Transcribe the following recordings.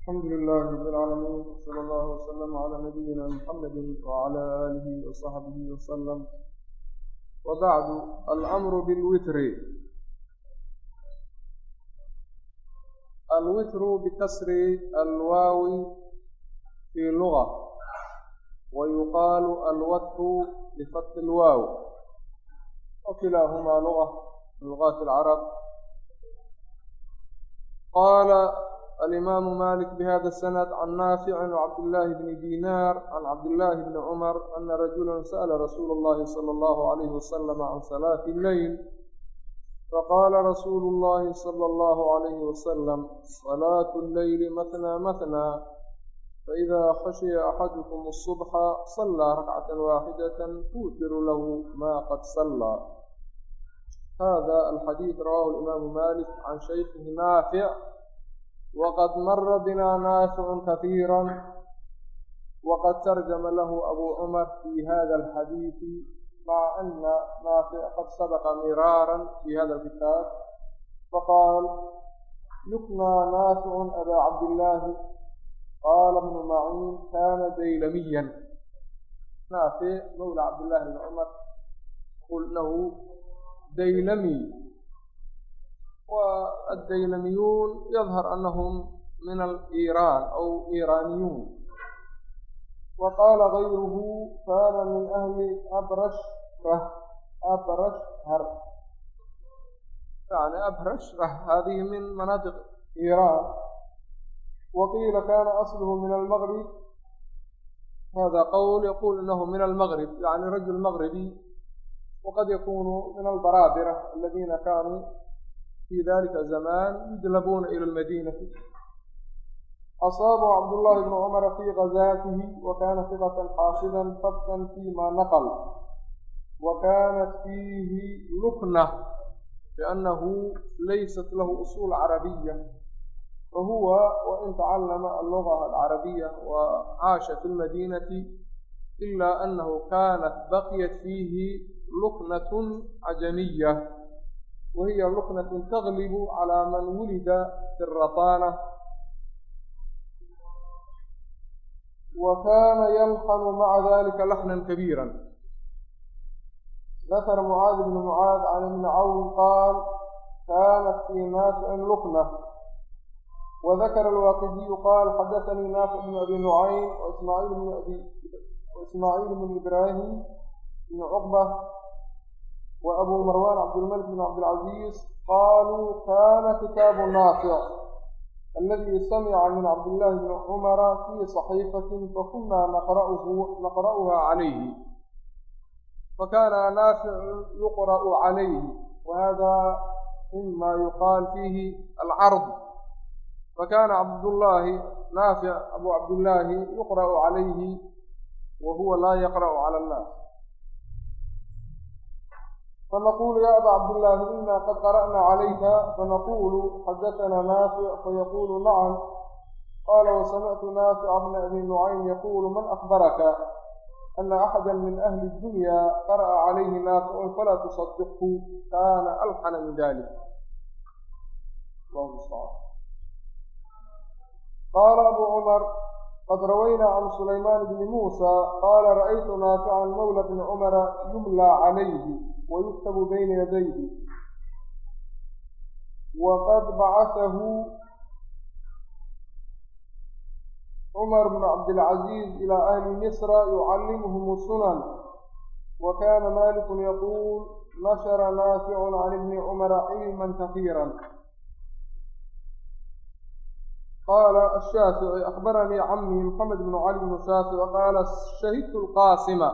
الحمد لله رب العالمين صلى الله وسلم على نبينا محمد وعلى آله وصحبه وسلم وبعد الأمر بالوتر الوتر بكسر الواو في لغة ويقال الوتر بفتح الواو وكلاهما لغة من لغات العرب قال الإمام مالك بهذا السند عن نافع وعبد الله بن دينار عن عبد الله بن عمر أن رجلا سأل رسول الله صلى الله عليه وسلم عن صلاة الليل فقال رسول الله صلى الله عليه وسلم صلاة الليل مثنى مثنى فإذا خشي أحدكم الصبح صلى ركعة واحدة توتر له ما قد صلى هذا الحديث رواه الإمام مالك عن شيخه نافع وقد مر بنا ناس كثيرا وقد ترجم له أبو عمر في هذا الحديث مع أن نافع قد سبق مرارا في هذا الكتاب فقال يكنى نافع أبا عبد الله قال ابن معين كان ديلميا نافع مولى عبد الله بن عمر قل له ديلمي والديلميون يظهر أنهم من الإيران أو إيرانيون وقال غيره كان من أهل أبرشره أبرشهر يعني أبرشره هذه من مناطق إيران وقيل كان أصله من المغرب هذا قول يقول أنه من المغرب يعني رجل مغربي وقد يكون من البرابرة الذين كانوا في ذلك الزمان يجلبون إلى المدينة أصابه عبد الله بن عمر في غزاته وكان ثقة حافظا ثبتا فيما نقل وكانت فيه لكنة لأنه ليست له أصول عربية فهو وإن تعلم اللغة العربية وعاش في المدينة إلا أنه كانت بقيت فيه لكنة wahiya luqnatun taglibu calaa man wulida fi rabaana wa kaana yalxanu maca dalika laxnan kabiira dakar mucaad bnu mucaad can ibni cawn qaal kaanat fii naaficin luqna وذكر الواقدي قال حدثني نافع بن أبي نعيم وإسماعيل بن أبي وإسماعيل بن إبراهيم بن عقبة وأبو مروان عبد الملك بن عبد العزيز قالوا كان كتاب نافع الذي سمع من عبد الله بن عمر في صحيفة فكنا نقرأه نقرأها عليه فكان نافع يقرأ عليه وهذا مما يقال فيه العرض فكان عبد الله نافع أبو عبد الله يقرأ عليه وهو لا يقرأ على الناس فنقول يا أبا عبد الله إنا قد قرأنا عليك فنقول حدثنا نافع فيقول نعم قال وسمعت نافع بن أبي نعيم يقول من أخبرك أن أحدا من أهل الدنيا قرأ عليه نافع فلا تصدقه كان ألحن من ذلك الله المستعان قال أبو عمر قد روينا عن سليمان بن موسى قال رأيت نافعا مولى بن عمر يملى عليه wayuktabu bayna yadayhi waqad bacasahu cumar bn cabdilcaziiz ilaa ahli misra yucallimuhum sunan wa kaana malikun yaquul nashara naaficun can ibni cumara cilman kafiira qal الshaafiعي akbaranii camhi mxamed bn cali bn shaafic qaala shahidtu اlqaasima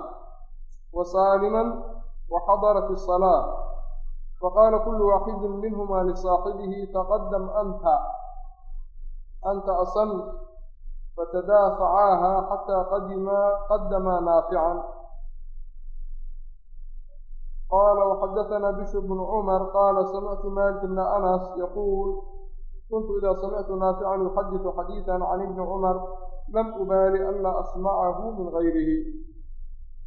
wa saalima وxadarat الصلاة. faqala kul waaxidi minhma lisaaxibihi taqadam anta anta asan fatadaafacaaha xatى qadamaa naafican qala وxadaثna bishr bn cmr qala samictu malik bn anas yquul kuntu ida samictu naafican yuxadiثu xadiiثa can ibni cmr lam ubaali anla asmacahu min gayrih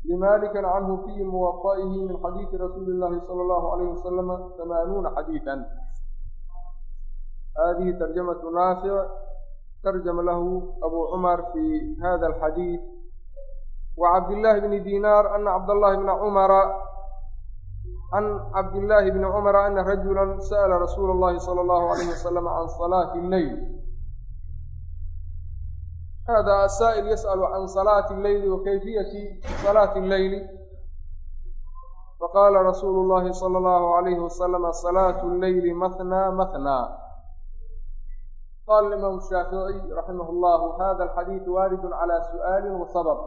لمالك عنه في موطئه من حديث رسول الله صلى الله عليه وسلم ثمانون حديثا هذه ترجمة نافع tarjama lahu abu cumar fi hada alxadiid وعبد الله بن دينار أن عبد الله بن عمر عن عبد الله بن عمر أن رجلا سأل رسول الله صلى الله عليه وسلم عن صلاة الليل هذا السائل يسأل عن صلاة الليل وكيفية صلاة الليل فقال رسول الله صلى الله عليه وسلم صلاة الليل مثنى مثنى قال الإمام الشافعي رحمه الله هذا الحديث وارد على سؤال وسبب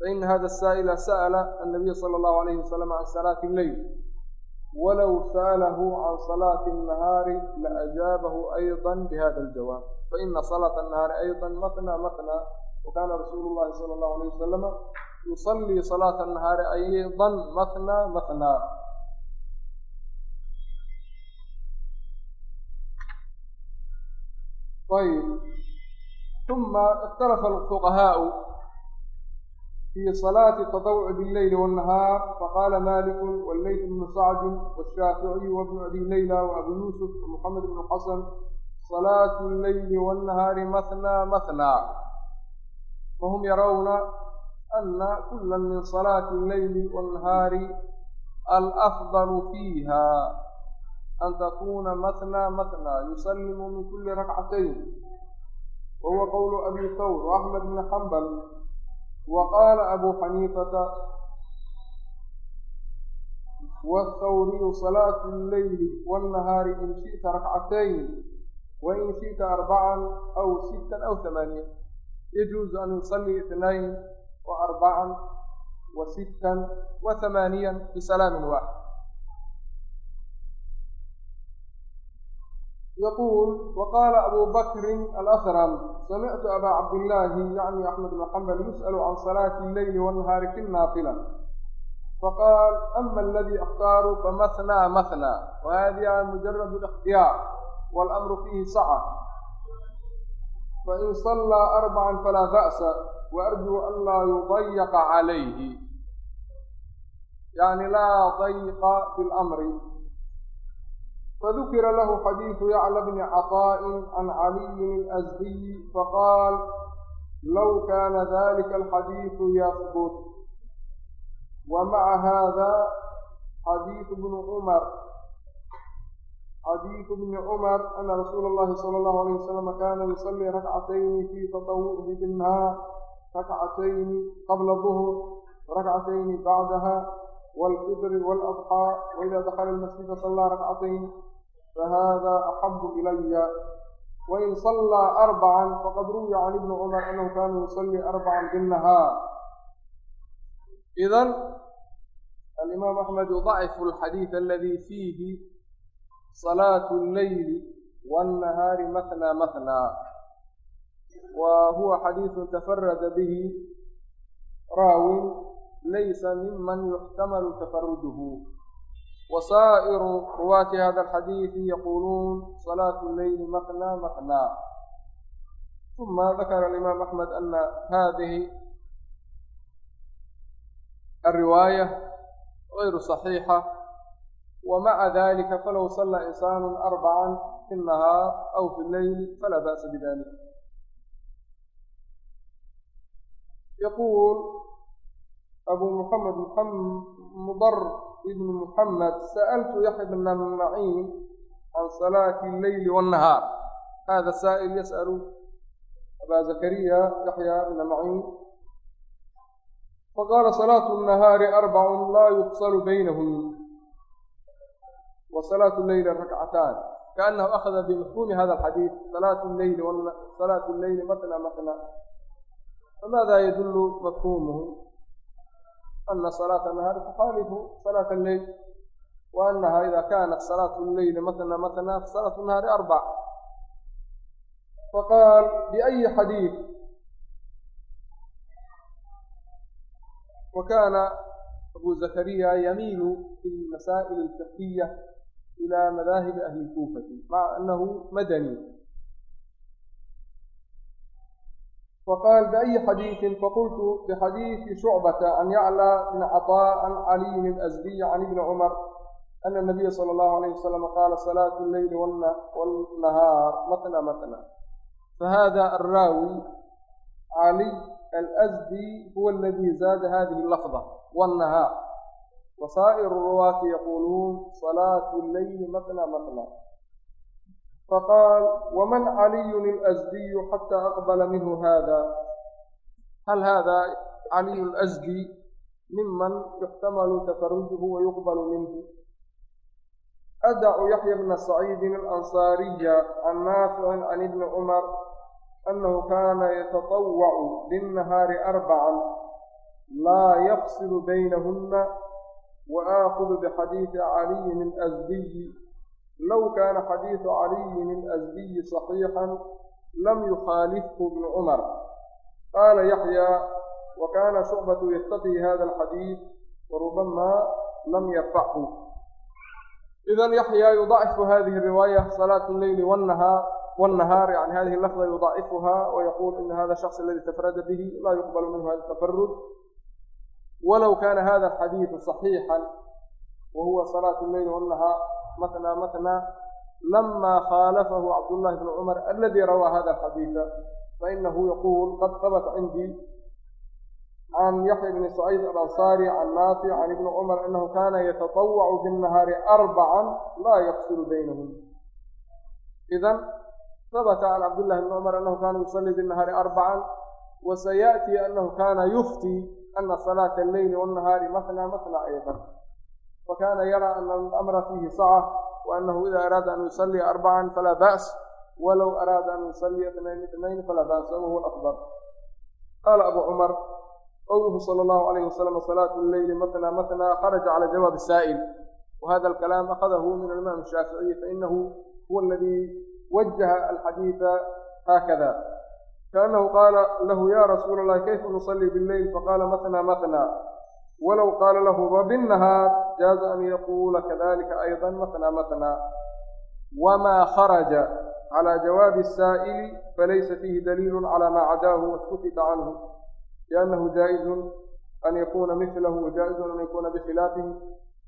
فإن هذا السائل سأل النبي صلى الله عليه وسلم عن صلاة الليل walow saalahu can salaati الnahaari laajaabahu ayضa bihada اljawaab faina salaata الnahaari ayضa matna matna wakaana rasuulu llahi sala اllahu alayh wasalama yusallii salaata الnahaari ayضa matna matna ayb uma ikhtalafa fuqahaau في صلاة التطوع بالليل والنهار فقال مالك والليث بن سعد والشافعي وابن أبي ليلى وأبو يوسف ومحمد بن حسن صلاة الليل والنهار مثنى مثنى فهم يرون أن كلا من صلاة الليل والنهار الأفضل فيها أن تكون مثنى مثنى يسلم من كل ركعتين وهو قول أبي ثور وأحمد بن حنبل وقال أبو حنيفة والثوري صلاة الليل والنهار إن شئت ركعتين وإن شئت أربعا أو ستا أو ثمانية يجوز أن يصلي اثنين وأربعا وستا وثمانيا بسلام واحد يقول وقال أبو بكر الأثرم سمعت أبا عبد الله يعني أحمد بن حنبل يسأل عن صلاة الليل والنهار في النافلة فقال أما الذي أختار فمثنى مثنى وهذا مجرد الاختيار والأمر فيه سعة فإن صلى أربعا فلا بأس وأرجو ألا يضيق عليه يعني لا ضيق في الأمر فذكر له حديث يعلى بن عطاء عن علي الأزدي فقال لو كان ذلك الحديث يثبت ومع هذا حديث ابن عمر حديث ابن عمر أن رسول الله صلى الله عليه وسلم كان يصلي ركعتين في تطوعه بالنهار ركعتين قبل الظهر وركعتين بعدها والفطر والأضحى وإذا دخل المسجد صلى ركعتين فهذا أحب إلي وإن صلى أربعا فقد روي عن ابن عمر أنه كان يصلي أربعا بالنهار إذا الإمام أحمد يضعف الحديث الذي فيه صلاة الليل والنهار مثنى مثنى وهو حديث تفرد به راوي laysa miman yuxtamalu tafarujuhu wasaa'iru ruwaati hada alxadiidi yaquuluun salaatu leyli maqnaa maqnaa uma dakara alimaam axmed ana hadihi الرواية غير صحيحة. ومع ذلك فلو صلى إنسان أربعا في النهار أو في الليل فلا بأس بذلك. يقول abu muxamed mudar ibni muxamed sa'altu yaxya bna naciim can salaati alleyli wاnnahaar hada saa'il yas'alu abaa zakariya yaxya bna naciim faqaala salaatu الnahaari arbacun laa yufsalu baynahun wa salaatu leyli rakcataan kaanahu akhada bimafhuumi hada alxadiid salaatu leyli salaatu lleyli matna matna. Famaada yadulu mafhuumuhu يدل مفهومه أن صلاة النهار تخالف صلاة الليل وأنها إذا كانت صلاة الليل مثنى مثنى فصلاة النهار أربع فقال بأي حديث وكان أبو زكريا يميل في المسائل الفقهية إلى مذاهب أهل الكوفة مع أنه مدني فقال بأي حديث فقلت بحديث شعبة عن يعلى بن عطاء عن علي الأزدي عن ابن عمر أن النبي صلى الله عليه وسلم قال صلاة الليل والنهار مثنى مثنى فهذا الراوي علي الأزدي هو الذي زاد هذه اللفظة والنهار وسائر الرواة يقولون صلاة الليل مثنى مثنى فقال ومن علي الأزدي حتى أقبل منه هذا هل هذا علي الأزدي ممن يحتمل تفرده ويقبل منه أدع يحيى بن سعيد الأنصاري عن نافع عن ابن عمر أنه كان يتطوع بالنهار أربعا لا يفصل بينهن وآخذ بحديث علي الأزدي low kaana xadiidu caliyin ilasdiyi saxiixan lam yukhaalifhu ibnu cumar qaala yaxyaa wa kaana shucbatu yartaqii hada alxadiid warubama lam yarfachu idan yaxyaa yudacifu hadihi ariwaaya salaat lleyli wnahaar والنهار يعني هذه اللفظة يضاعفها ويقول إن هذا الشخص الذي تفرد به لا يقبل منه هذا التفرد. ولو كان هذا الحديث صحيحا وهو صلاة الليل والنهار مثنى مثنى لما خالفه عبد الله بن عمر الذي روى هذا الحديث فإنه يقول قد ثبت عندي عن يحيى بن سعيد الأنصاري عن نافع عن ابن عمر أنه كان يتطوع بالنهار أربعا لا يفصل بينهم إذا ثبت عن عبد الله بن عمر أنه كان يصلي بالنهار أربعا وسيأتي أنه كان يفتي أن صلاة الليل والنهار مثنى مثنى أيضا وكان يرى أن الأمر فيه سعة وأنه إذا أراد أن يصلي أربعا فلا بأس ولو أراد أن يصلي اثنين اثنين فلا بأس وهو الأفضل قال أبو عمر قوله صلى الله عليه وسلم صلاة الليل مثنى مثنى خرج على جواب السائل وهذا الكلام أخذه من الإمام الشافعي فإنه هو الذي وجه الحديث هكذا كأنه قال له يا رسول الله كيف نصلي بالليل فقال مثنى مثنى walow qaala lahu wabinnahaar jaaza an yaquula kadalika aydan matnaa matnaa wamaa kharaja calaa jawaabi asaa'ili falaysa fiihi daliilun calaa maa cadaahu wasukita canhu liannahu jaa'izun an yakuuna milahu wajaaizun an yakuuna bikhilaafihi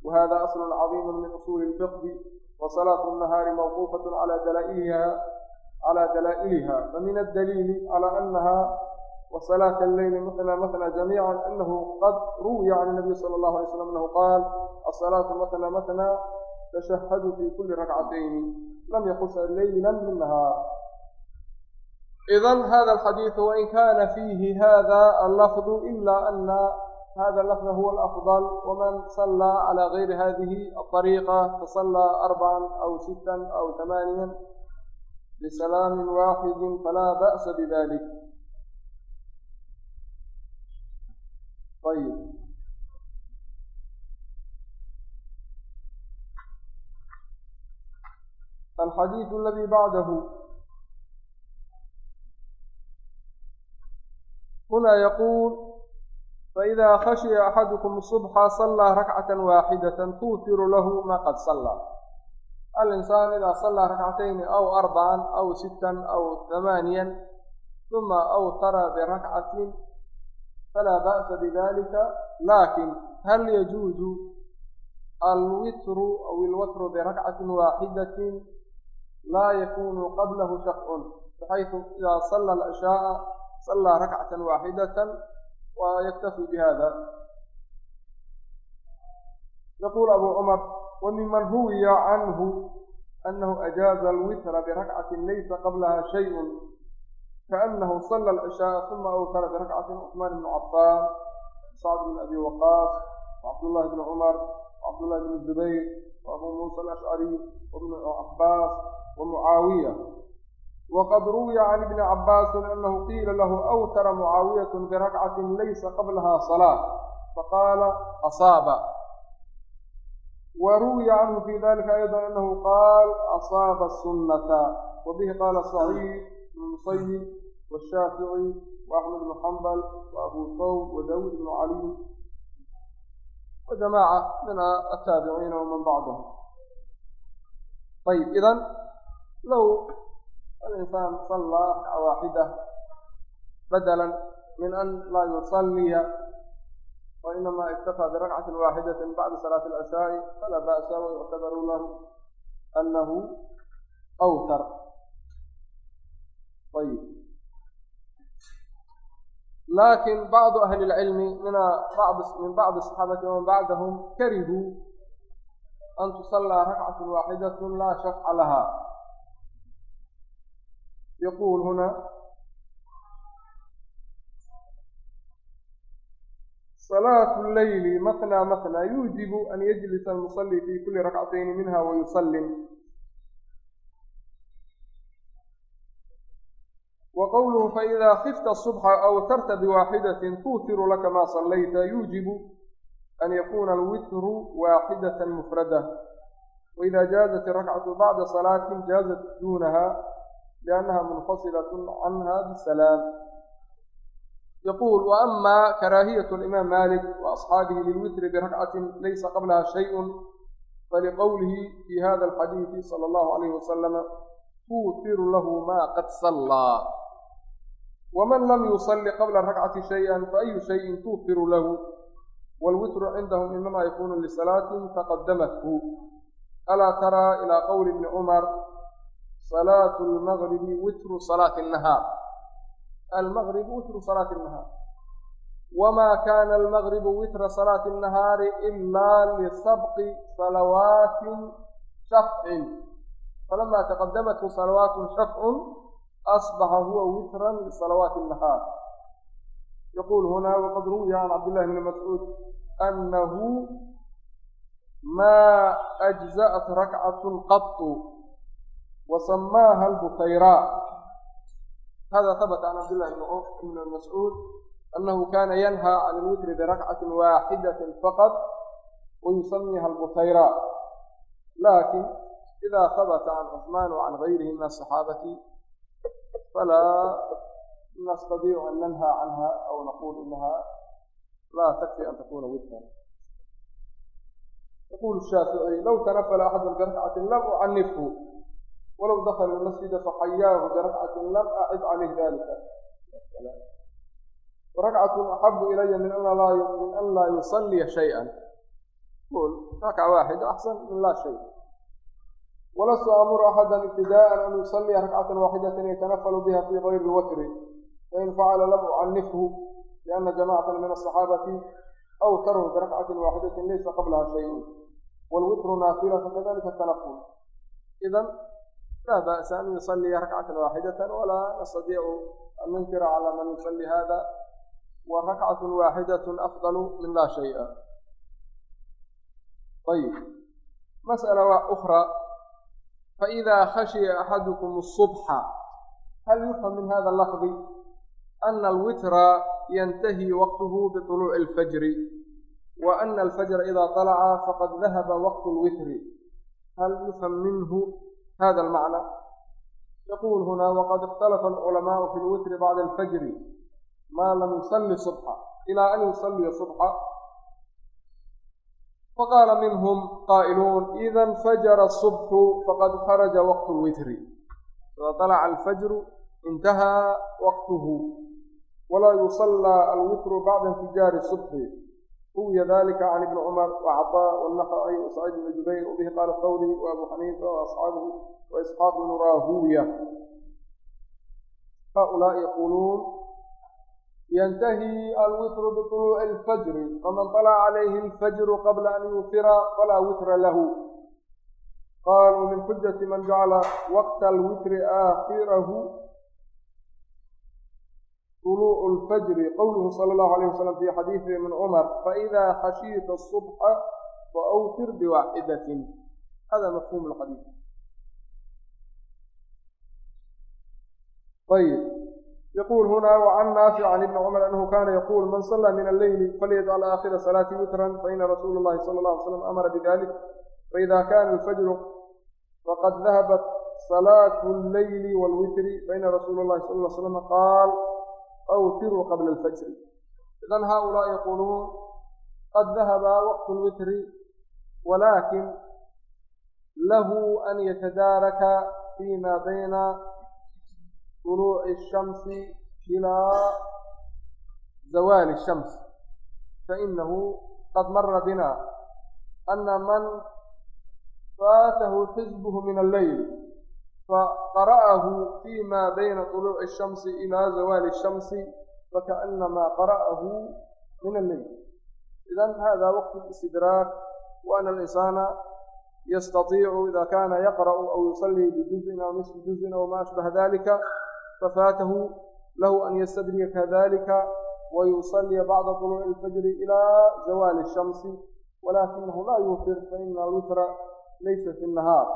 wahada aslun cadiimu min usuuli lfiqhi wasalaatu الnahaari mawquufaة calaa dalaa'iliha famin adaliili calaa annaha وصلاة الليل مثنى مثنى جميعا أنه قد روي عن النبي صلى الله عليه وسلم أنه قال الصلاة مثنى مثنى تشهد في كل ركعتين لم يخص ليلا من نهار هذا الحديث وإن كان فيه هذا اللفظ إلا أن هذا اللفظ هو الأفضل ومن صلى على غير هذه الطريقة فصلى أربعا أو ستا أو ثمانيا بسلام واحد فلا بأس بذلك ayib alxadiidu aladii bacdahu huna yaquul فإذا خشي أحدكم الصبح صلى ركعة واحدة توتر له ما قد صلى الإنسان إذا صلى ركعتين أو أربعا أو ستا أو ثمانيا ثم أوتر بركعة فلا بأس بذلك لكن هل يجوز الوتر أو الوتر بركعة واحدة لا يكون قبله شفع بحيث إذا صلى العشاء صلى ركعة واحدة ويكتفي بهذا يقول أبو عمر وممن روي عنه أنه أجاز الوتر بركعة ليس قبلها شيء كأنه صلى kaأnahu sala alcishaaa uma awkala birakcatin cuثmaan bn cafaan sacd bn abi waqaas wacabdullahi bni cumar wacabdullahi bni zubayr waabuu muusa alashcari wabnu cabaas wamucaawiya wqad ruwiya can ibni cabbaasi anahu qiila lahu awtara mucaawiyat birakcatin laysa qablaha salaa faqaala asaaba waruwiya canhu fi dalika ayضa anahu qaal asaaba sunata wabihi qaala saciid bn musayib والشافعي وأحمد بن حنبل وأبو ثوب وداود بن علي وجماعة من التابعين ومن بعضهم طيب إذا لو الإنسان صلى واحدة بدلا من أن لا يصلي وإنما اكتفى بركعة واحدة بعد صلاة العشاء فلا بأس ويعتبر له أنه أوتر طيب laakin bacdu ahli اlcilmi min bacdi asaxaabati waman bacdahum karihuu an tusallaa rakcat waaxidat laa shafca laha yaquul huna صلاة الليل مثنى مثنى يوجب أن يجلس المصلي في كل ركعتين منها wa qowluhu faidaa khifta subxa awtarta biwaaxidatin tuutiru laka maa sallayta yuujibu an yakuuna alwitru waaxidatan mufrada waidaa jaazat irakcatu bacda salaatin jaazat duunaha liannaha munfasilatun canha bisalaam yaquul wa ama karaahiyatu alimaam malik wa asxaabihi lilwitri birakcatin laysa qablaha shayun faliqowlihi fi hada alxadiidi sala allahu calayhi wasalama tuutiru lahu maa qad sallaa لم يصل قبل الركعة شيئا فأي شيء توتر له والوتر عندهم إنما يكون لصلاة تقدمته ألا ترى إلى قول ابن عمر صلاة المغرب وتر صلاة النهار المغرب وتر صلاة النهار وما كان المغرب وتر صلاة النهار إلا لسبق صلوات شفع فلما تقدمته صلوات شفع أصبح asbaxa huwa witran lisalawaati nahaar yaquul hunaa waqad ruwiya can cabdillahi bni mascuud annahu maa ajza'at rakcatun qatu wa samaaha albukayraa hada habata can cabdillahi bni mascuud annahu kana yanhaa can ilwitri birakcati waaxidati faqad wayusamiha albukayraa laakin idaa habata can cusmaan wacan gayrihi min asaxaabati فلا نستطيع أن ننهى عنها أو نقول إنها لا تكفي أن تكون ودا يقول الشافعي لو تنفل أحد بركعة لم أعنفه ولو دخل المسجد فحياه بركعة لم أعد عليه ذلك ركعة أحب إلي من أن لا من أن لا يصلي شيئا قول ركعة واحدة أحسن من لا شيء ولست أمر أحدا ابتداء أن يصلي ركعة واحدة يتنفل بها في غير الوتر فإن فعل لم أعنفه لأن جماعة من الصحابة أوتروا بركعة واحدة ليس قبلها شيء والوتر نافلة كذلك التنفل إذا لا بأس أن يصلي ركعة واحدة ولا نستطيع أن ننكر على من يصلي هذا وركعة واحدة أفضل من لا شيء طيب مسألة أخرى فإذا خشي أحدكم الصبح هل يفهم من هذا اللفظ أن الوتر ينتهي وقته بطلوع الفجر وأن الفجر إذا طلع فقد ذهب وقت الوتر هل يفهم منه هذا المعنى يقول هنا وقد اختلف العلماء في الوتر بعد الفجر ما لم يصلي الصبح إلى أن يصلي الصبح فقال منهم قائلون إذا انفجر الصبح فقد خرج وقت الوتر إذا طلع الفجر انتهى وقته ولا يصلى الوتر بعد انفجار الصبح روي ذلك عن ابن عمر وعطاء والنخعي وسعيد بن جبير وبه قال الثوري وابو حنيفه واصحابه واسحاق بن راهويه هؤلاء يقولون ينتهي الوتر بطلوع الفجر فمن طلع عليه الفجر قبل أن يوتر فلا وتر له قال من حجة من جعل وقت الوتر آخره طلوع الفجر قوله صلى الله عليه وسلم في حديث من عمر فإذا حشيت الصبح فأوتر بواحدة هذا مفهوم الحديث طيب yquul huna وcan naafic can ibni cumar anhu kana yaquul man salaa min alleyli falyajcal aakhira salaati witran faina rasuula اllahi sala اlه alay slam amara bidalik faida kana alfajru faqad dahabat salaatu اlleyli wاlwitri faina rasuula اllahi sal ly slam qaal awtiruu qabla alfajri idan haulaa yaquuluun qad dahaba waqt اlwitri walakin lahu an yatadaaraka fima bayna طلوع الشمس إلى زوال الشمس فإنه قد مر بنا أن من فاته حزبه من الليل فقرأه فيما بين طلوع الشمس إلى زوال الشمس فكأنما قرأه من الليل إذا هذا وقت الاستدراك وأن الإنسان يستطيع إذا كان يقرأ أو يصلي بجزء أو نصف جزء أو ما أشبه ذلك fafaatahu lahu an yastadriya kadalika wayusaliya bacda طuluuci اlfajri ilaa zawaali الshamsi walakinahu laa yutir faina witra laysa fi الnahaar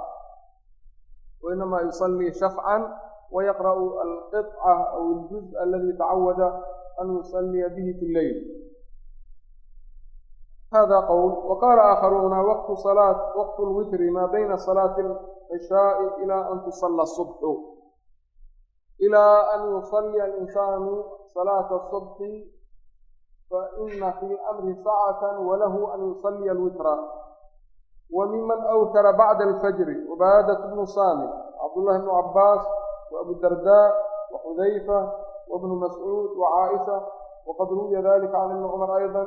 wainama yusalii shafcan wayaqra'u alqiطca aw اljuz aladi tacawada an yusaliya bihi fi leyl hada qowl waqaala aakharuuna waqtu waqtu lwitri maa bayna salaati اlcishaai ila an tusala subxu تصلى الصبح إلى أن يصلي الإنسان صلاة الصبح فإن في الأمر ساعة وله أن يصلي الوتر وممن أوتر بعد الفجر عبادة بن صامت عبد الله بن عباس وأبو الدرداء وحذيفة وابن مسعود وعائشة وقد روي ذلك عن ابن عمر أيضا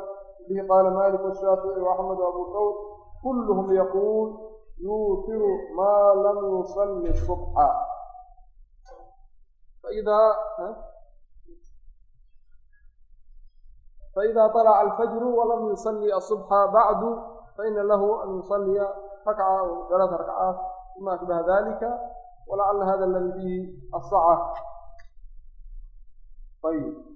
به قال مالك والشافعي وأحمد وأبو ثور كلهم يقول يوتر ما لم يصلي الصبح فإذا فإذا طلع الفجر ولم يصلي الصبح بعد فإن له أن يصلي ركعة أو ثلاث ركعات وما أشبه ذلك ولعل هذا الذي فيه الصعة طيب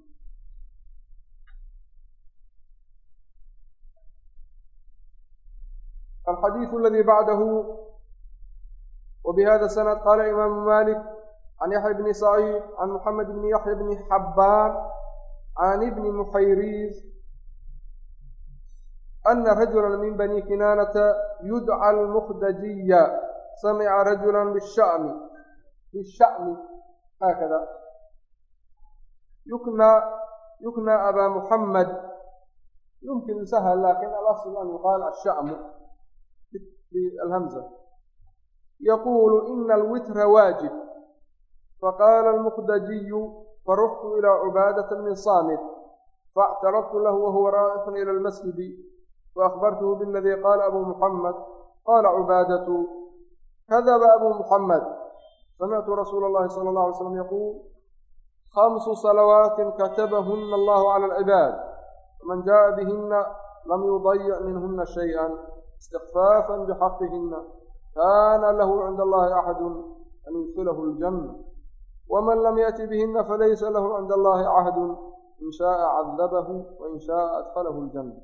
الحديث الذي بعده وبهذا السند قال إمام مالك عن يحيى بن سعيد عن محمد بن يحيى بن حبان عن ابن محيريز أن رجلا من بني كنانة يدعى المخدجية سمع رجلا بالشأم بالشأم هكذا يكنى يكنى أبا محمد يمكن سهل لكن الأصل أن يقال الشأم بالهمزة يقول إن الوتر واجب faqaala almukhdajiyu faruxtu ilaa cubaadata min saamit faاctaraftu lahu wahuwa raa'ixun ila almasjidi waahbartuhu biladii qaala abu muxamed qaala cubaadatu kadaba abu muxamed samictu rasuula اllahi sala اllah alay slam yaquul khamsu salawaatin katabahuna allahu cala alcibaad faman jaءa bihina lam yudayic minhuna shayئa istikfaafan bixaqihina kaana lahu cinda allahi axadu an yudkilahu اljanna ومن لم يأت بهن فليس له عند الله عهد إن شاء عذبه وإن شاء أدخله الجنة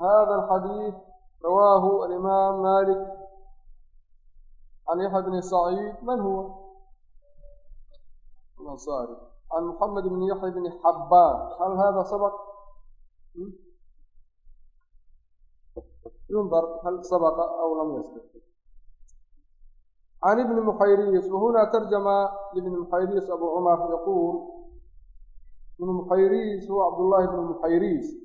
هذا الحديث رواه الإمام مالك عن يحيى بن سعيد من هو الأنصاري عن محمد بن يحيى بن حبان هل هذا سبق ينظر هل سبق أو لم يسبق عن ابن مخيريس وهنا ترجم لابن مخيريس أبو عمر يقول ابن مخيريس هو عبد الله بن مخيريس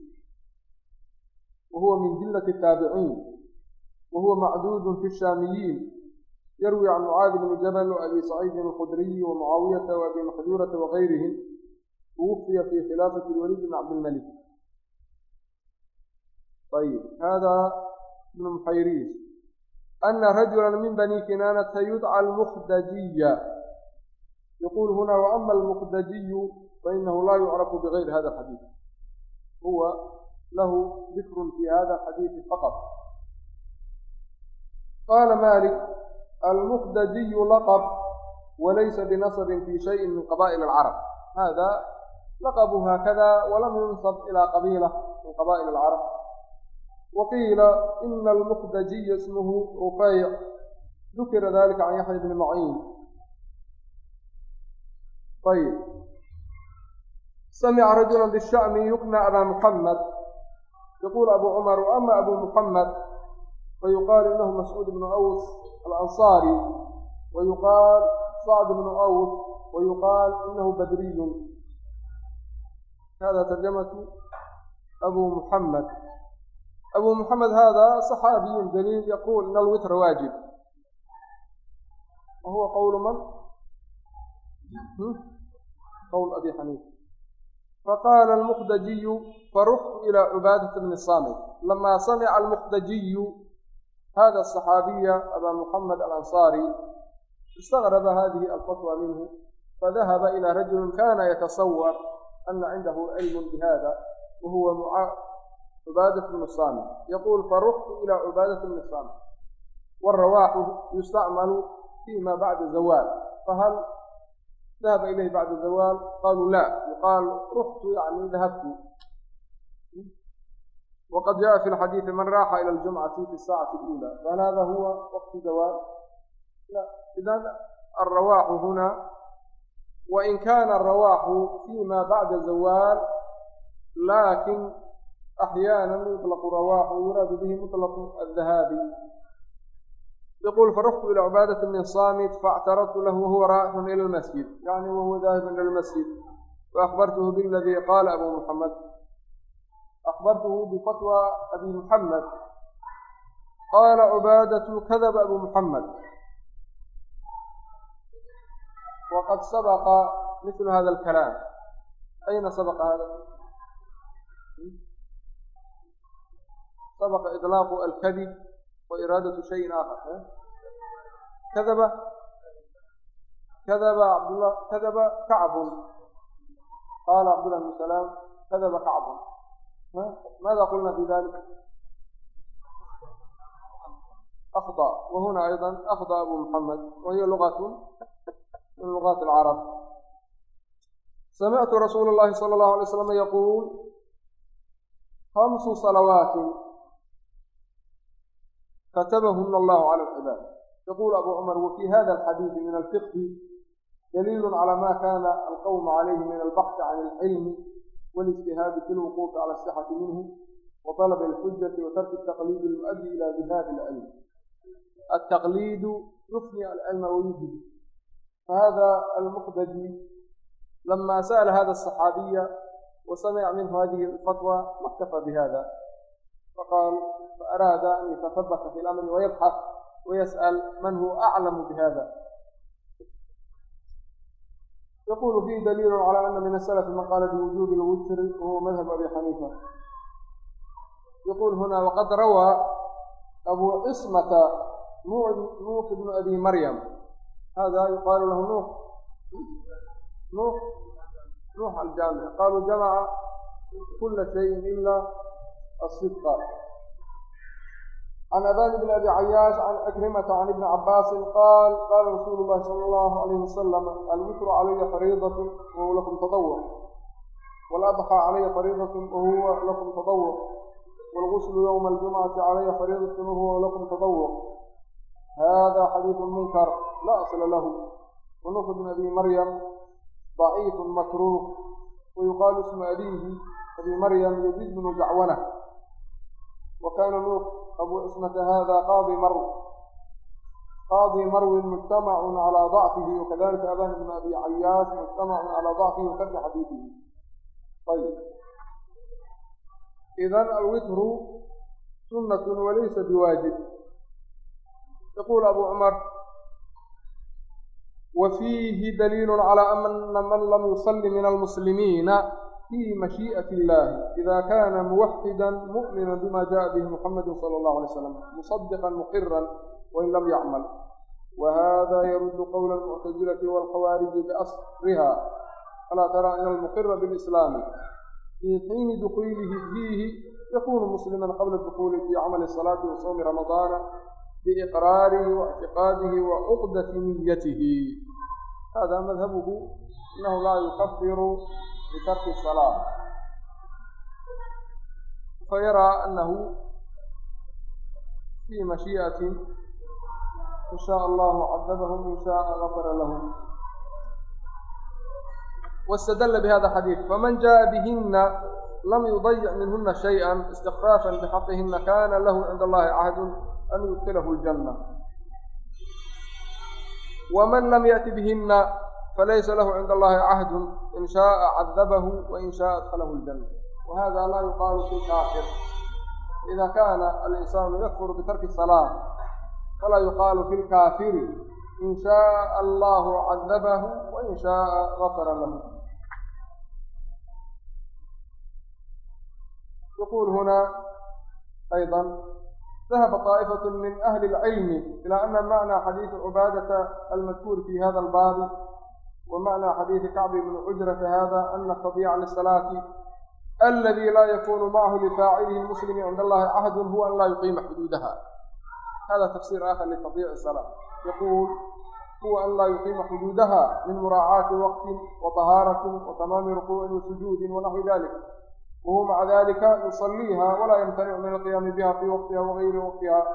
وهو من جلة التابعين وهو معدود في الشاميين يروي عن معاذ بن جبل وأبي سعيد الخدري ومعاوية وأبي محذورة وغيرهم توفي في خلافة الوليد بن عبد الملك طيب هذا ابن مخيريس أna rajula min bani kinaanata yudca almukdajiya yquul huna وama almukdajiyu fainahu laa yucrafu bغayri hada اxadiid huwa lahu dikru fi hada اxadiidi faqط qaala malik almukdajiyu laqb walaysa binasbin fi shayi min qaba'il اlcarab hada laqbu haakada walam yunsb ilى qabiila min qaba'il اlcarab وقيل إن المخدجي اسمه رفيع ذكر ذلك عن يحيى بن معين طيب سمع رجلا بالشأم يقنع أبا محمد يقول أبو عمر وأما أبو محمد فيقال إنه مسعود بن أوس الأنصاري ويقال سعد بن أوس ويقال إنه بدري هذا ترجمة أبو محمد abu mxamed hada صxaabiyu dliil yaqul in alwitr waajib wa huwa qwl man qwl abi xaniifa faqala اlmkdajiyu faruxtu ilى cubaadaةi bni samit lama samca almkdajiyu hada الصxaabiya aba mxamed alanصari istaqraba hadihi alfatwa minhu fadahaba ilى rajuli kana yatasawar ana cindahu cilm bhada wahuwa cubaadat bnu saamit yaquul faruxtu ilaa cubaadat bni saamit wاrawaaxu yustacmalu fiima bacda zawaal fahal dahaba ilayhi bacda zawaal qaaluu la. Yuqaal ruxtu yani dahabtu wqad jaءa fi اlxadiiثi man raaxa ilى اljumcati fi الsaacati اlأulى fahal hada huwa waqtu zawaal idan aلrawaaxu huna wain kana الrawaaxu fima bacda zawaal laakiin أحيانا يطلق رواح ويراد به مطلق الذهابي يقول فرحت إلى عبادة من صامت فاعترضت له وهو رايح إلى المسجد يعني وهو ذاهب إلى المسجد فأخبرته بالذي قال أبو محمد أخبرته بفتوى أبي محمد قال عبادة كذب أبو محمد وقد سبق مثل هذا الكلام أين سبق هذا sabaqa ilaaqu alkadib wa iraadatu shayin aakhar kadaba kadaba cabdullah kadaba kacbun qaala cabdullah bnu salaam kadaba kacbun maada qulna fi dalik أخضى وهنا أيضا أخضى أبو محمد وهي لغة من لغات العرب. سمعت رسول الله صلى الله عليه وسلم يقول خمس صلوات كتبهن الله على العباد يقول أبو عمر وفي هذا الحديث من الفقه دليل على ما كان القوم عليه من البحث عن العلم والاجتهاد في الوقوف على الصحة منه وطلب الحجة وترك التقليد المؤدي إلى ذهاب العلم التقليد يفني العلم ويجب فهذا المقتدي لما سأل هذا الصحابي وسمع منه هذه الفتوى ما اكتفى بهذا faqaal faaraada an yatasabaqa fi lamri wayabxas wayas'al man huwa aclamu bihada يقول فيه دليل على أن من السلف من قال بوجود الوتر وهو مذهب أبي حنيفة يقول هنا وقد روى أبو عصمة نوح بن أبي مريم هذا يقال له نوح نوح نوح الجامع قالوا جمع كل شيء إلا الصدق عن أبان بن أبي عياش عن أكرمة عن ابن عباس قال قال رسول الله صلى الله عليه وسلم الوتر علي فريضة وهو لكم تطوع والأضحى علي فريضة وهو لكم تطوع والغسل يوم الجمعة علي فريضة وهو لكم تطوع هذا حديث منكر لا أصل له ونوح بن أبي مريم ضعيف مكروه ويقال اسم أبيه أبي مريم يزيد بن جعونه وكان له أبو عصمة هذا قاضي مرو قاضي مرو مجتمع على ضعفه وكذلك أبان بن أبي عياش مجتمع على ضعفه وكذب حديثه طيب إذا الوتر سنة وليس بواجب يقول أبو عمر وفيه دليل على أن من لم يصل من المسلمين fii mashii'ati illaahi idaa kaana muwaxidan mu'minan bima jaءa bihi muxamadu salى اllahu alay slam musadiqan muqiran wain lam yacmal wahada yaruddu qowla almuctasilati walkhawaariji biasriha falaa tara an almuqira bilislaami fii xiini dukuulihi fiihi yakunu musliman qabla dukuuli fii camali salaati wa sowmi ramadaana biiqraarihi waictiqaadihi wa cuqdati niyatihi hada madhabuhu annahu laa yukafiru bitarki salaa fayaraa annahu fii mashii'ati in shaa allahu cadabahum in shaaa gafara lahum واstdل بhda الxadيiث fman jaءa bhina lam yuضayc minhuna شhayئa اsتikفاafa بxaqihina kana lahu cind اllahi cahd an yudkilahu الجanة wman lam yأti bhina falaysa lahu cinda allahi cahdun in shaaa cadabahu wain shaaa adhalahu ljanna wahada laa yuqaalu fi kaafir ida kaana alinsaanu yakfuru bitarki salaa falaa yuqaalu fi lkaafiri in shaaa allahu cadabahu wain shaaa gafara lahu يقول هنا أيضا ذهب طائفة من أهل العلم إلى أن معنى حديث عبادة المذكور في هذا الباب ومعنى حديث كعب بن أجرة هذا أن التضييع للصلاة الذي لا يكون معه لفاعله المسلم عند الله عهد هو أن لا يقيم حدودها هذا تفسير آخر لتضييع الصلاة يقول هو أن لا يقيم حدودها من مراعاة وقت وطهارة وتمام ركوع وسجود ونحو ذلك وهو مع ذلك يصليها ولا يمتنع من القيام بها في وقتها وغير وقتها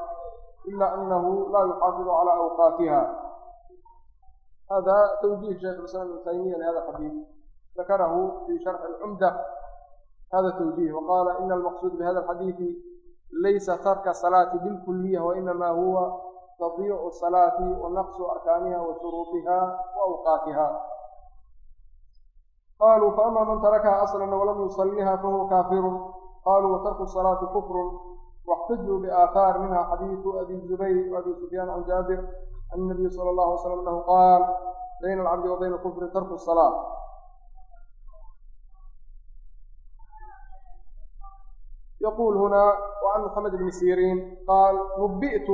إلا أنه لا يحافظ على أوقاتها هذا توجيه شيخ الإسلام ابن تيمية لهذا الحديث ذكره في شرح العمدة هذا توجيه وقال إن المقصود بهذا الحديث ليس ترك الصلاة بالكلية وإنما هو تضيع الصلاة ونقص أركانها وشروطها وأوقاتها قالوا فأما من تركها أصلا ولم يصلها فهو كافر قالوا وترك الصلاة كفر واحتجوا بآثار منها حديث أبي الزبير وأبي سفيان عن جابر عن النبي صلى الله عليه وسلم أنه قال بين العبد وبين الكفر ترك الصلاة يقول هنا وعن محمد بن سيرين قال نبئت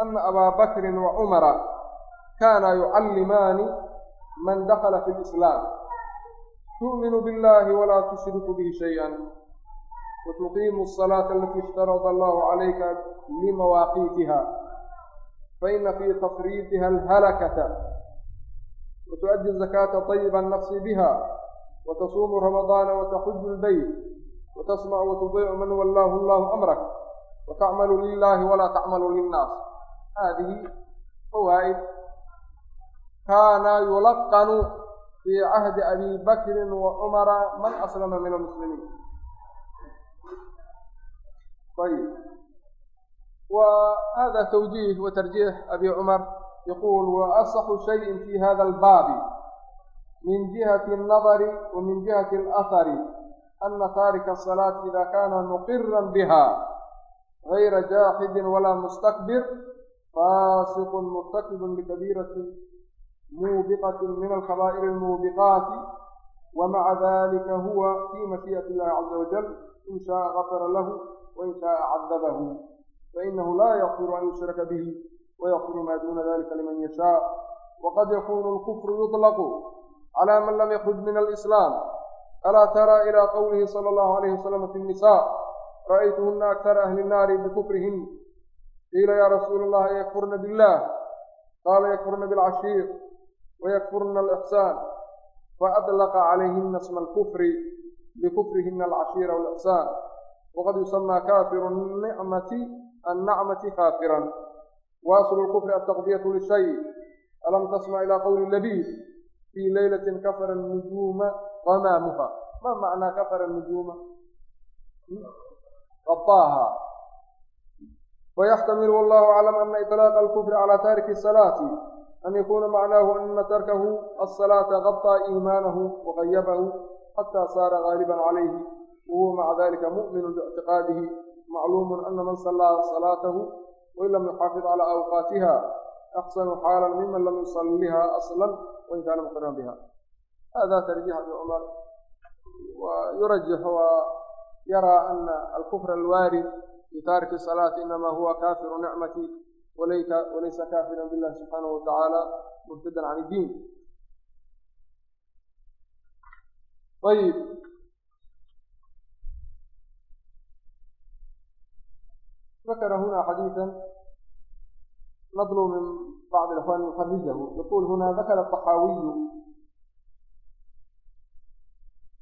أن أبا بكر وعمر كانا يعلمان من دخل في الإسلام تؤمن بالله ولا تشرك به شيئا وتقيم الصلاة التي افترض الله عليك لمواقيتها فإن في تفريطها الهلكة وتؤدي الزكاة طيب النفس بها وتصوم رمضان وتحج البيت وتسمع وتطيع من ولاه الله أمرك وتعمل لله ولا تعمل للناس هذه فوائد كان يلقن في عهد أبي بكر وعمر من أسلم من المسلمين طيب وهذا توجيه وترجيح أبي عمر يقول وأصح شيء في هذا الباب من جهة النظر ومن جهة الأثر أن تارك الصلاة إذا كان مقرا بها غير جاحد ولا مستكبر فاسق مرتكب لكبيرة موبقة من الخبائر الموبقات ومع ذلك هو في مشيئة الله عز وجل إن شاء غفر له وإن شاء عذبه فإنه لا يغفر أن يشرك به ويغفر ما دون ذلك لمن يشاء وقد يكون الكفر يطلق على من لم يخرج من الإسلام ألا ترى إلى قوله صلى الله عليه وسلم في النساء رأيتهن أكثر أهل النار بكفرهن قيل يا رسول الله يكفرن بالله قال يكفرن بالعشير ويكفرن الإحسان فأطلق عليهن اسم الكفر لكفرهن العشير والإحسان وقد يسمى كافر النعمة النعمة كافرا وأصل الكفر التقضية للشيء ألم تسمع إلى قول اللبيب في ليلة كفر النجوم غمامها ما معنى كفر النجوم غطاها ويحتمل والله أعلم أن إطلاق الكفر على تارك الصلاة أن يكون معناه أن تركه الصلاة غطى إيمانه وغيبه حتى صار غالبا عليه وهو مع ذلك مؤمن باعتقاده macluumun ana man sallaa salaatahu wain lam yuxaafid calaa awqaatiha axsanu xaalan miman lam yusalliha aslan wain kaana muqriran biha hada tarjiix abi cumar yurajaxu waa yaraa ana alkufra alwaarid fi taariki salaati inamaa huwa kaafiru nicmati walaysa kaafiran billahi subxaanahu watacaala murtadan can iddiin ayib ذكر هنا حديثا نطلب من بعض الإخوان يخرجه يقول هنا ذكر الطحاوي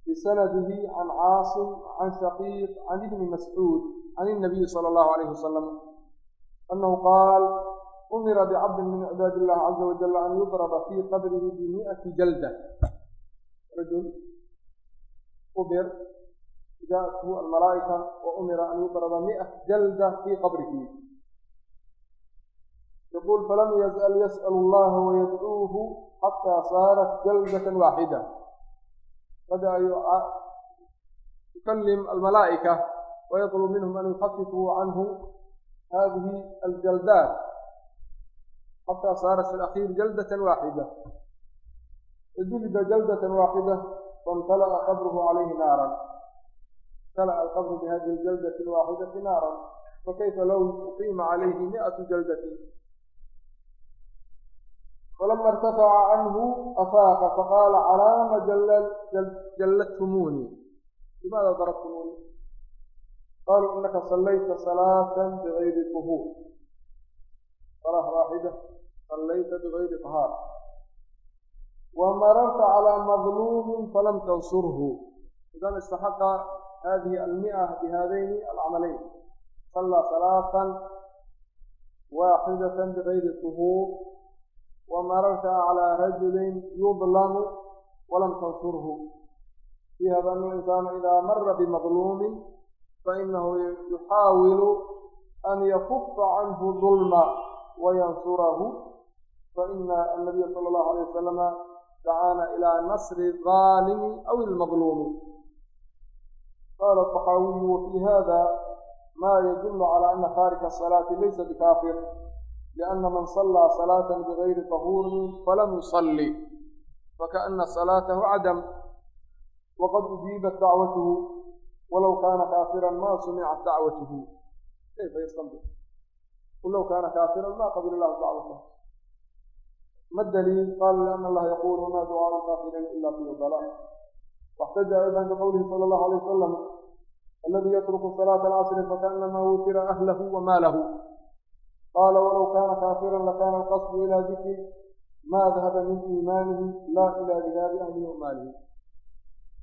بسنده عن عاصم عن شقيق عن ابن مسعود عن النبي صلى الله عليه وسلم أنه قال أمر بعبد من عباد الله عز وجل أن يضرب في قبره بمئة جلدة رجل أمر جاءته الملائكة وأمر أن يضرب مئة جلدة في قبره يقول فلم يزأل يسأل الله ويدعوه حتى صارت جلدة واحدة بدأ يكلم الملائكة ويطلب منهم أن يخففوا عنه هذه الجلدات حتى صارت في الأخير جلدة واحدة جلد جلدة واحدة وامتلأ قبره عليه نارا امتلأ القبر بهذه الجلدة الواحدة نارا فكيف لو أقيم عليه مئة جلدة falama irtafaca canhu afaaqa faqaala calaama jalladtumuunii limaada darabtumuunii qaaluu inaka sallayta salaatan bigayri duhuur salaa waaxida sallayta bigayri tahaar wa mararta calaa madluumin falam tansurhu idan istaxaqa hadihi almi'a bihadayni alcamalayn sallaa salaatan waaxidatan bigayri duhuur wa mararta calaa rajulin yudlamu walam tansurhu fii hada ana alinsaana idaa mara bimadluumin fainahu yuxaawilu an yakufa canhu dulma wayansurahu faina annabiya sala allahu alayh wasalama dacaana ilaa nasri الظaalimi aw قال الطحاوي وفي هذا ما يدل على أن تارك الصلاة ليس بكافر لأن من صلى صلاة بغير طهور فلم يصلي فكأن صلاته عدم وقد أجيبت دعوته ولو كان كافرا ما سمعت دعوته كيف يستنبط ولو كان كافرا ما قبل الله دعوته ما الدليل قال لأن الله يقول وما دعاء الكافرين إلا في ضلال واxtaja bhn qwlihi sal اlahu alيه wasalam aladi yatruku salaaةa alcasri fakaأnama wutira ahlahu wamaalahu qaala walow kana kaafiran lakana alqasdu ila dikri ma adhaba min iimaanihi la ila dihaabi ahlihi wamaalihi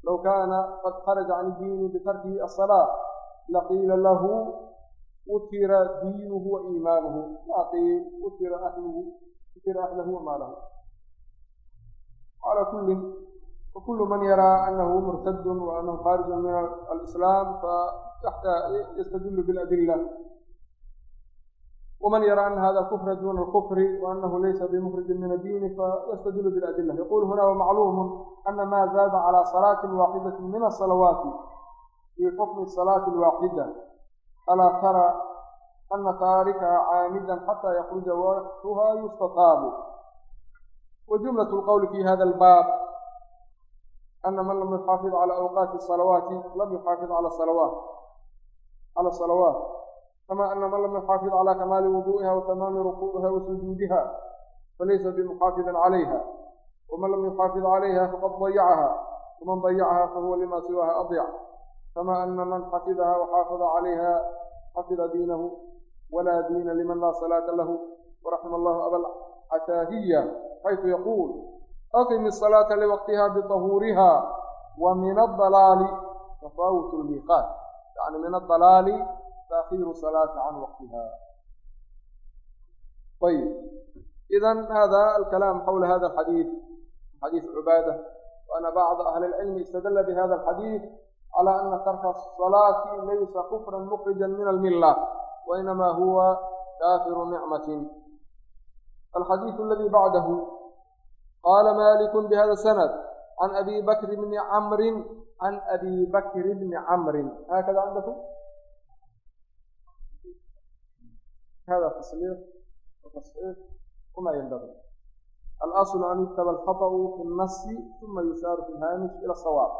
low kaana qad kharaja can diini bitarkihi aلsalaa laqiila lahu utira diinuhu wa iimaanuhu laqiil utira ahluhu utira ahlahu wamaalahu ala kulli wakulu man yaraa anahu murtadun wa anahu khaariju min alislaam fayastadulu biladila ومن يرى أن هذا كفر دون الكفر وأنه ليس بمخرج من الدين فيستدل بالأدلة يقول هنا ومعلوم أن ما زاد على صلاة واحدة من الصلوات في حكم الصلاة الواحدة ألا ترى أن تاركها عامدا حتى يخرج وقتها يستطاب وجملة القول في هذا الباب أن من لم يحافظ على أوقات الصلوات لم يحافظ على الصلوات على الصلوات kama ana man lam yuxaafid calى kamaali wudu'iha wa tamaami rukuu'iha wa sujuudiha falaysa bimuxaafidin calayha waman lam yuxaafid calayha faqad dayacaha waman dayacaha fahuwa lima siwaha adyac kama ana man xafidaha waxaafada calayha xafida diinahu wala diina liman laa salaata lahu waraxima allahu abalcataahiya xaysu yaquul aqim الصalaata liwaqtiha biطahuuriha wa min adalaali tafaawut lmiiqaat yani min adalaali تأخير الصلاة عن وقتها طيب إذا هذا الكلام حول هذا الحديث حديث عبادة وأن بعض أهل العلم استدل بهذا الحديث على أن ترك الصلاة ليس كفرا مخرجا من الملة وإنما هو كافر نعمة الحديث الذي بعده qaala maaliku bihada sanad can abi bakri bni camrin can abi bakri bni camrin haakada candakum hada tasliq watasxiif wama yanbagi alaslu an yuktaba alkhaطأu fi الnasi uma yushaaru fi lhaamish ila sawaab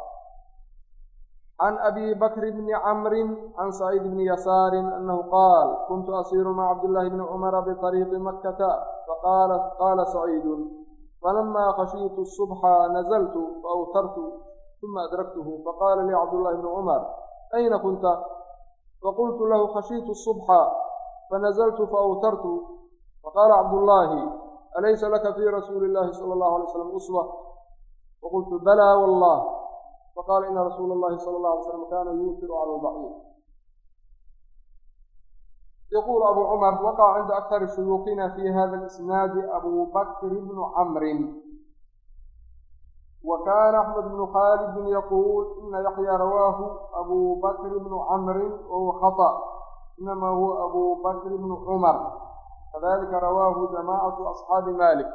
عن أبي بكر بن عمرو عن سعيد بن يسار أنه قال كنت أسير مع عبد الله بن عمر بطريق مكة فقال قال سعيد فلما خشيت الصبح نزلت فأوترت ثم أدركته فقال لي عبد الله بن عمر أين كنت؟ فقلت له خشيت الصبح فنزلت فأوترت فقال عبد الله أليس لك في رسول الله صلى الله عليه وسلم أسوة؟ فقلت بلى والله فقال إن رسول الله صلى الله عليه وسلم كان يوثر على البعير yquل abu cmr waqع cinda akar shuyuukhina fi hada اsnaadi abu bakr bn camri wa kana axmed bn khaalidi yaquul ina yaxya rawaahu abu bakr bn camri wahuwa haطأ inama huwa abu bakr bn cmar kadalika rawaahu jamacaة aصxaabi malik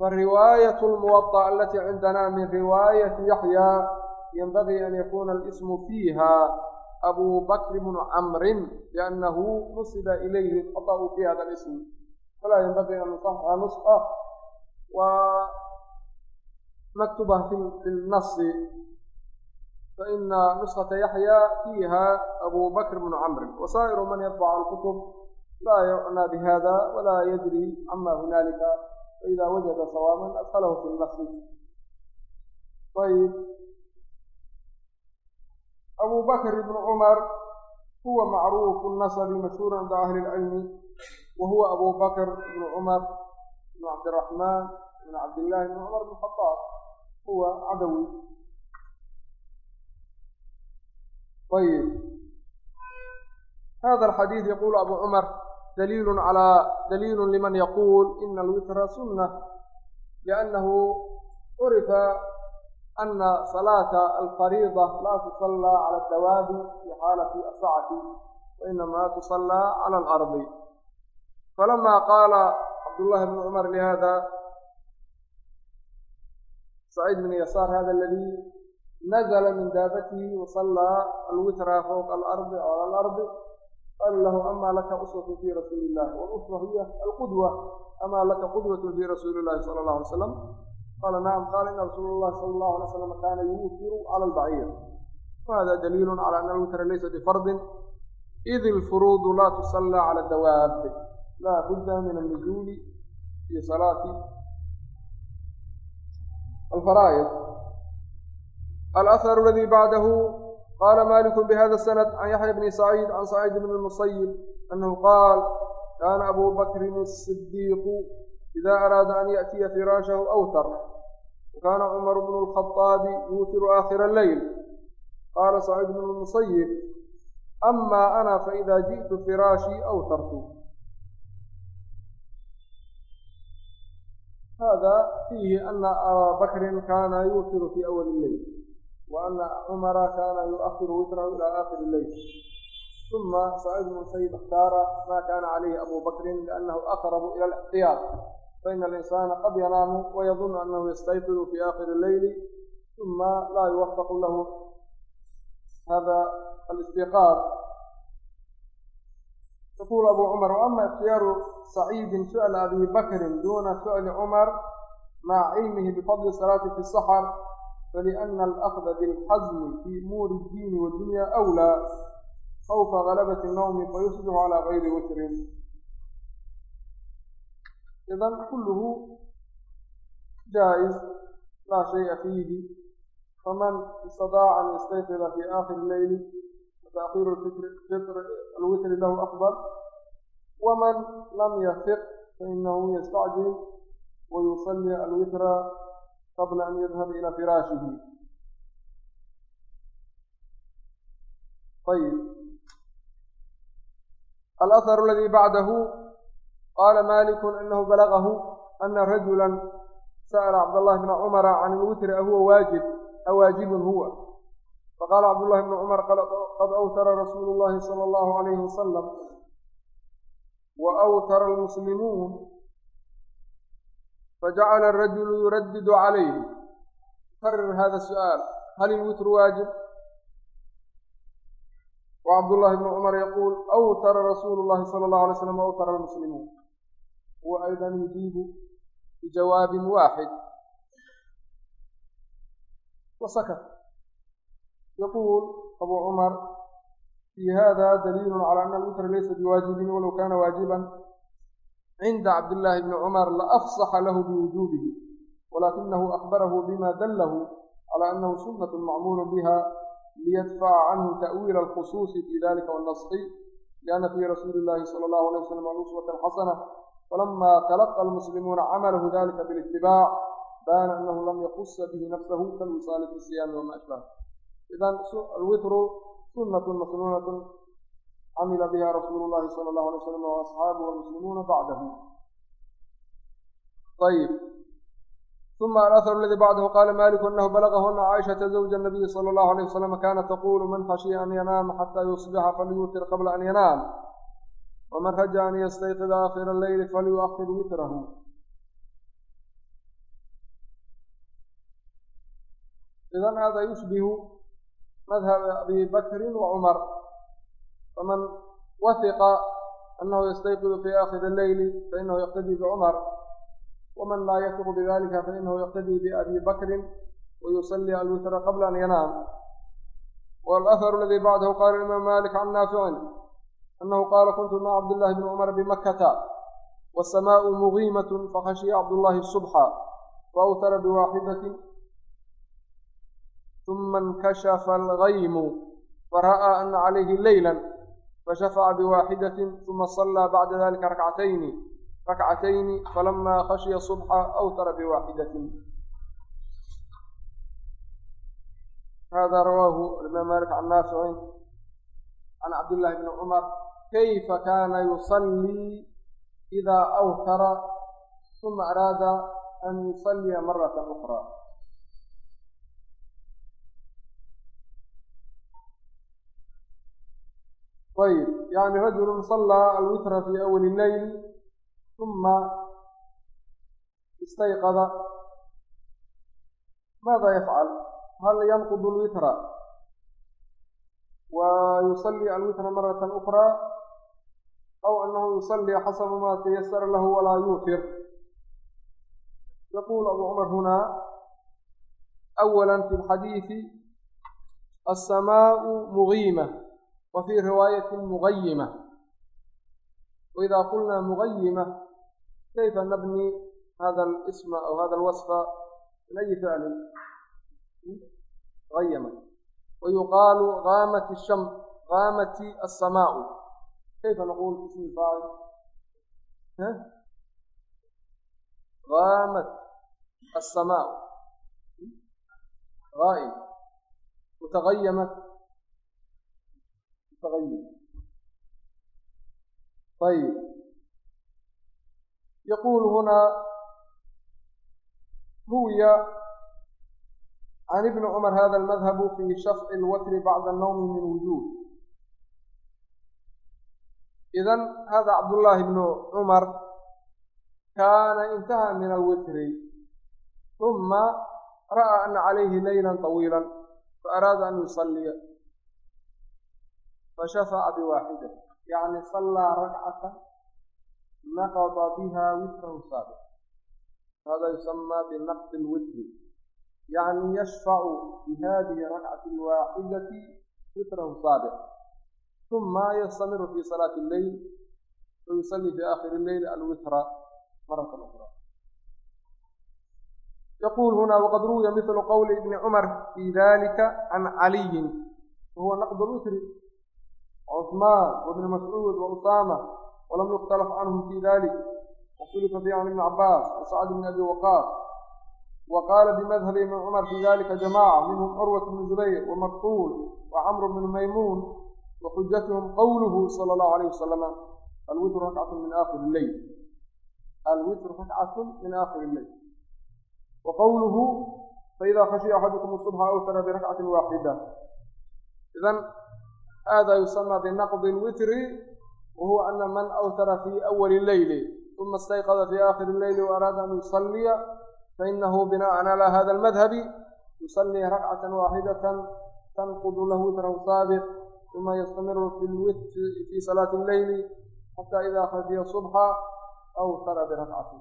fariwaayaة اlmuwaطأ alati cindana min riwaayati yaxya ynbagii an yakuna اlism fiiha abu bakr bnu camrin liannahu nusiba ilayhi khaطأu fi hada اlism falaa yanbagii an nusaxa nusxa wa naktuba fi lnasi faina nuskata yaxya fiiha abu bakr bnu camrin wasaa'iru man yatbac alkutub laa yucnaa bihada walaa yadri cama hunaalika faإida wajada sawaaban adklahu fi lmasjid ayb abu bakr ibn cumar huwa macruufu nasabi mashhuur cinda ahli اlcilmi wa huwa abu bakr ibn cumar ibn cabdiraxmaan ibn cabdillahi ibn cumar ibn khadaab huwa cadawi ayb hada alxadiid yaqulu abu cumar daliilu calaa daliilu liman yaquul ina alwitra sunna liannahu curifa ana salaata alfariida laa tusallaa cala adawaabi fi xaalati asacati wainama tusallaa cala alardi falama qaala cabdullahi bn cumar lihada saciid bn yasaar hada aladii nazla min daabatihi wasallaa alwitra fowqa alardi o cala alardi qaala lahu ama laka uswatu fi rasuuli illahi waluswa hiya alqudwa ama laka qudwatu fi rasuuli illahi sala allahu alay slam qaala nacam qaala ina rasuula allahi sala allahu alay slam kaana yuutiru cala albaciir wahada daliilu cala ana alwitra laysa bifardin id ilfuruudu laa tusallaa cala dawaab laa budda min annuzuuli fi salaati alfaraa'id alahar aladi bacdahu qala maliku bihada sanad can yaxya bni saciid can saciid bn lmusayib annahu qaal kana abu bakrin asidiiqu ida araada an yaأtiya firaashahu awtar wakana cumar bnu lkhaطaabi yuutiru aakhira alleyl qaala saciid bn lmusayib ama ana faida jiئtu firaashii awtartu hada fiihi ana abaa bakrin kana yuutiru fi awali illeyl wa ana cumara kana yuahiru witrahu ila aakhiri illeyl uma saciid bn musayib اkhtaara ma kana calayhi abu bakrin liannahu aqrabu ila alاxtiyaad faina alinsana qad yanaamu wayadunu anahu yastayqidu fi aakhiri illeyli uma laa yuwafaqu lahu hada alistiqaad yaqul abu cumar waama ikhtiyaaru saciidin ficla abi bakrin duna ficli cumar maca cilmihi bifadli salaati fi saxr faliana alakda bilxazmi fi umuuri اddiini wadunya awlaa khawfa galabati الnawmi fayusbixu calى gayri witrin idan kulluhu jaa'iz laa shay'a fiihi faman istadaaca an yastayqida fi aakhiri leyli fata'khiiru fitr alwitri lahu afdal waman lam yafiq fainahu yastacjil wayusalli alwitra qabla an yadhaba ila firaashihi ayib alahar aladi bacdahu qaala maliku anahu balagahu ana rajula sa'la cabdاllahi bna cumara can ilwitri ahuwa waajib awaajibun huwa faqaala cabdullahi bnu cumar qad awtara rasuulu llahi sala allahu alayhi wasalam wa awtara almuslimuun fajacala arajulu yuraddidu calayhi karir hada su'aal hal ilwitru waajib wcabdullahi bnu cumar yaquul awtara rasuulu llahi sala allahu alay slam awtara almuslimuun huwa aydan yujiibu bijawaabin waaxid wasakat yaquul abu cumar fi hada daliilu cala ana alwitra laysa biwaajibin walow kana waajiban cinda cabdillaahi bni cumar laafsaxa lahu biwujuubihi walakinahu akbarahu bima dallahu cala annahu sunnatu macmuulu biha liyadfaca canhu ta'wiila alkhusuusi fi dalika wannasxi lianna fii rasuuli illahi sala allahu alay wasalam uswatan xasana فلما تلقى المسلمون عمله ذلك بالاتباع بان أنه لم يخص به نفسه كالوصال في الصيام وما أشبهه إذا الوتر سنة مسنونة عمل بها رسول الله صلى الله عليه وسلم وأصحابه والمسلمون بعده طيب ثم الأثر الذي بعده قال مالك أنه بلغه أن عائشة زوج النبي صلى الله عليه وسلم كانت تقول من خشي أن ينام حتى يصبح فليوتر قبل أن ينام ومن رجى أن يستيقظ آخر الليل فليؤخر وتره إذا هذا يشبه مذهب أبي بكر وعمر فمن وثق أنه يستيقظ في آخر الليل فإنه يقتدي بعمر ومن لا يثق بذلك فإنه يقتدي بأبي بكر ويصلي الوتر قبل أن ينام والأثر الذي بعده قال الإمام مالك عن نافع anahu qaala kuntu maca cabdillaahi bni cumar bimakkata waasamaau mugiimatun fakhashiya cabdullaahi subxa faawtara biwaaxidatin uma inkashafa algaymu fara'aa ana calayhi leylan fashafaca biwaaxidatin uma sallaa bacda dalika rakcatayni rakcatayni falamaa khashiya subxa awtara biwaaxidatin hada rawaahu imaam maalik can naaficin can cabd illaahi bni cumar بن عمر كيف كان يصلي إذا أوتر ثم أراد أن يصلي مرة أخرى طيب يعني رجل صلى الوتر في أول الليل ثم استيقظ ماذا يفعل هل ينقض الوتر ويصلي الوتر مرة أخرى أو أنه يصلي حسب ما تيسر له ولا يوتر يقول أبو عمر هنا أولا في الحديث السماء مغيمة وفي رواية مغيمة وإذا قلنا مغيمة كيف نبني هذا الاسم أو هذا الوصف من أي فعل غيمة ويقال غامت الشمس غامت السماء كيف نقول اسم الفاعل غامت السماء غائب وتغيمت تغيم طيب يقول هنا روي عن ابن عمر هذا المذهب في شفع الوتر بعد النوم من وجوه إذا هذا عبد الله بن عمر كان انتهى من الوتر ثم رأى أن عليه ليلا طويلا فأراد أن يصلي فشفع بواحدة يعني صلى ركعة نقض بها وتره السابق هذا يسمى بنقض الوتر يعني يشفع بهذه الركعة الواحدة وتره السابق ثم يستمر في صلاة الليل ويصلي في آخر الليل الوتر مرة أخرى يقول هنا وقد روي مثل قول ابن عمر في ذلك عن علي وهو نقض الوتر وعثمان وابن مسعود وأسامة ولم يختلف عنهم في ذلك واختلف فيه عن ابن عباس وسعد بن أبي وقاص وقال بمذهب ابن عمر في ذلك جماعة منهم عروة بن زبير ومقتول وعمرو بن ميمون وxujatهm qwlه صلى الlه عليه وsلم alwitr rakcaة min akhir الleyl alwitr rakcaة min akhir الleyl وqwluhu faإida khashya axadكm الصبحa أwtara birakcaة waaxidة idan hada yusamى binaqd الwitri wahuwa ana man أwtara fي أwli الleyli ثuma اstayqda fي akhir الleyli وأraada an yuصلya fainahu binaءa عlى hada الmadhb yuصلي rakcaة waaxidaة tanqd lah witrhu saabiq uma yastamiru fi salaati اlleyli xata ida khashiya subxa awtara birakcati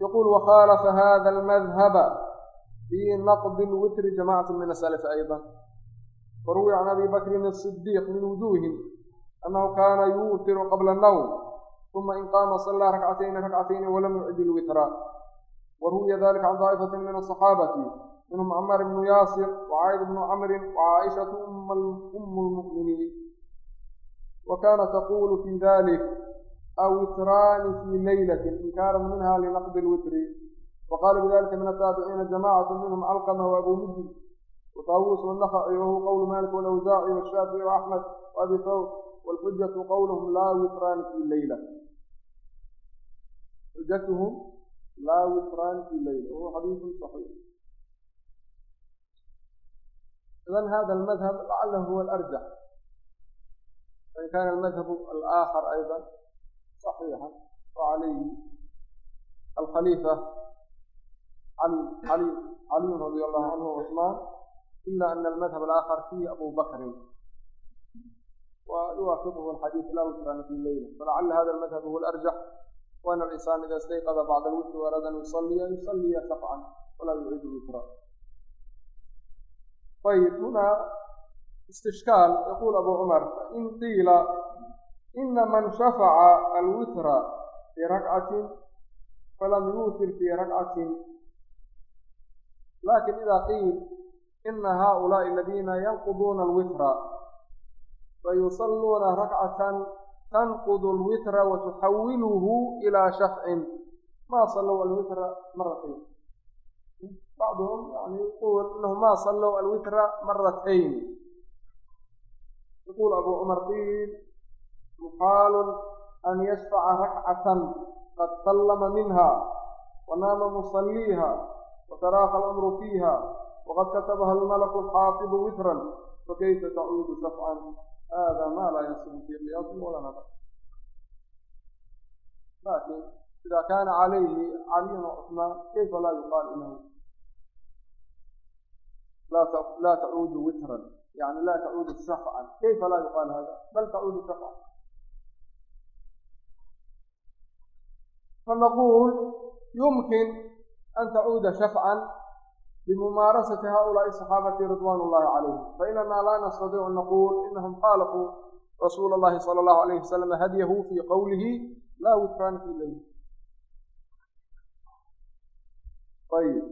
yaqul wakhaalafa hada almadhaba fi naqdi lwitri jamacatu min asalfi ayضa وروي عن أبي بكر الصديق من وجوه أنه كان يوتر قبل النوم ثم إن قام صلى ركعتين ركعتين ولم يعد الوتر وروي ذلك عن طائفة من الصحابة بن معمر بن ياسر وعائد بن عمر وعائشة أم أم المؤمنين وكان تقول في ذلك أو وتران في ليلة إنكارا منها لنقض الوتر وقال بذلك من التابعين جماعة منهم علقمة وأبو مجد وطاووس والنخعي وهو قول مالك والأوزاعي والشافعي وأحمد وأبي ثور والحجة قولهم لا وتران في الليلة حجتهم لا وتران في الليلة وهو حديث صحيح idan hada almadhab lacalahu huwa alarjax wain kana almadhabu alaakhar aydan صaxiixan wacalayhi alkhaliifa cali cali caliyun radi allahu canhu cusmaan ila ana almadhab alaakhar fiihi abu bakrin ويوافقه الحديث لا وتران في الليل. فلعل هذا المذهب هو الأرجح. وأن الإنسان إذا استيقظ بعد الوتر وأراد أن يصلي يصلي شفعا ولا يعيد الوتر ayb hunaa istishkaal yaquul abu cumar fain qiila ina man shafaca alwitra fii rakcatin falam yuutir fii rakcatin laakiin ida qiil ina haؤulaaءi aladiina yanquduuna alwitra fayusaluuna rakcatan tanqud alwitra watuxawiluhu ilaa shafcin maa sallow alwitra maratin bacduhum yani yquul inahu ma salow alwitra maratayn yaqul abu cumar qiil muxaalu an yashfaca rakcatan qad sallama minha wanaama musaliiha wataraaqa alamru fiiha waqad katabaha almalaku alxaafidu witran fakayfa tacuudu shafcan hada ma laa yasibu fi qiyaasin wala nadar laakiin sida kaana calayhi caliyan wacusmaan kayfa laa yuqaal inahu laa tacuudu witran yani laa tacuudu shafcan kayfa laa yuqaal hada bal tacuudu shafcan fanaquul yumkin an tacuuda shafcan bimumaarasati haulaai saxaabati ridwaan اllahi calayhim fainana laa nastadiicu an naquul inahum khaalafuu rasuula اllahi sala اllahu alayh wasalam hadyahu fii qowlihi laa witraani fi leyl طيب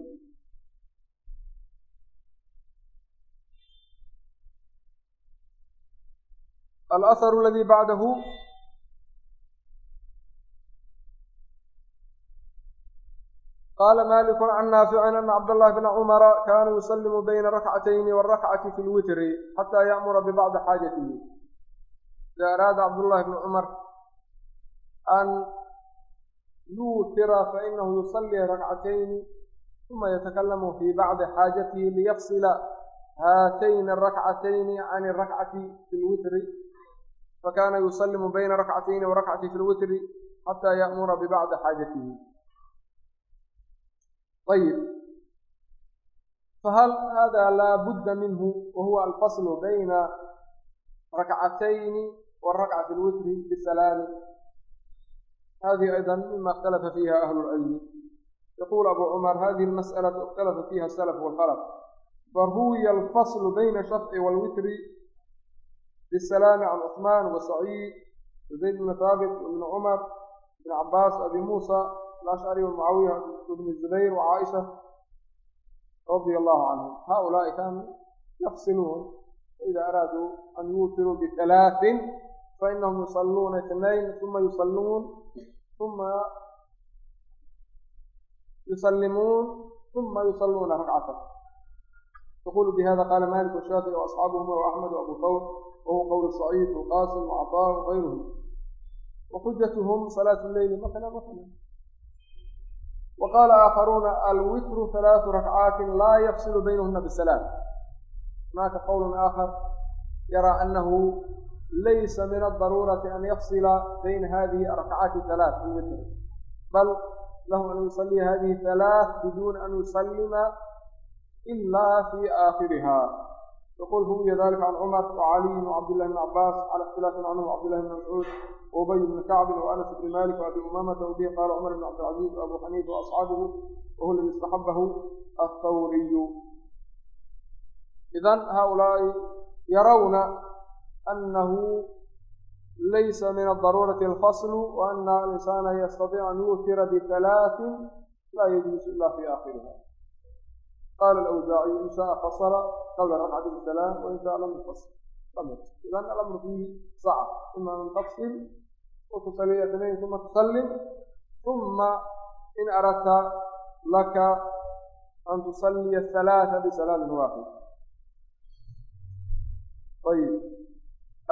الأثر الذي بعده qala malik can naaficin ana cabdاllahi bna cumara kana yusalimu bayna rakcatayni wاrakcati fi lwitri xata ya'mura bibacdi xaajatihi ida araada cabdullahi bni cumar an yuutira fainahu yusalii rakcatayni uma yatakalamu fi bacdi xaajatihi liyafsila haatayni arakcatayni can اrakcati fi lwitri fakana yusalimu bayna rakcatayni warakcati fi lwitri xata ya'mura bibacdi xaajatihi ayib fahal hada laa budda minhu wa alfaslu bayna rakcatayni warakcati lwitri bisalaami hadihi ayda mima ikhtalafa fiiha ahlu lcilmi yaqul abu cumar hadihi almas'alatu ikhtalafa fiiha asalaf walkhalaf faruwiya alfaslu bayna shafci walwitri bisalaami can cusmaan wa saciid wazayd bni haabit ibni cumar ibn cabaas abi muusa الأشعري ومعاوية بن الزبير وعائشة رضي الله عنهم هؤلاء كانوا يفصلون إذا أرادوا أن يوتروا بثلاث فإنهم يصلون اثنين ثم يصلون ثم yusalimuun uma yusaluuna ragcatan yaqulu bihada qaala malik washaafici waasxaabuhuma waaxmed waabu fawr wahuwa qowlu saciid waqaasim wacataa wagayruhum wahujatuhum salaatu leyli matala matala waqaala aakharuuna alwitru halaatu rakcaatin laa yafsilu baynahuna bisalaam هناka qwl آخر yarىa أنh laysa min الضaruuraةi an yafصila bayna hadihi الrakcaaت الثaلaaث في الwitr bal lahu an yusaliya hadihi halaaث biduuni an yusalima ila fi aakhiriha yaqul huwiya dalika can cumar wacaliyin wcabdillahi bn cabaas cala اkhtilaafin canhu wcabdillahi bn mascuud وأبي بن كعب وأنس بن مالك وأبي أمامة وبه قال عمر بن عبد العزيز وأبو حنيفة وأصحابه وهو الذي استحبه الثوري إذا هؤلاء يرون laysa min adaruurati alfaslu wa ana alinsana yastaiicu an yuutira bihalaatin laa yajuusu ila fi aakhiriha qaala alawsaaciyu in shaaa fasala qabla ragcati salaam wain shaa lam yufasl idan alamru fiihi sacab ima an tafsil وتصلي اثنين ثم تسلم ثم إن أردت لك أن تصلي الثلاثة بسلام واحد. طيب.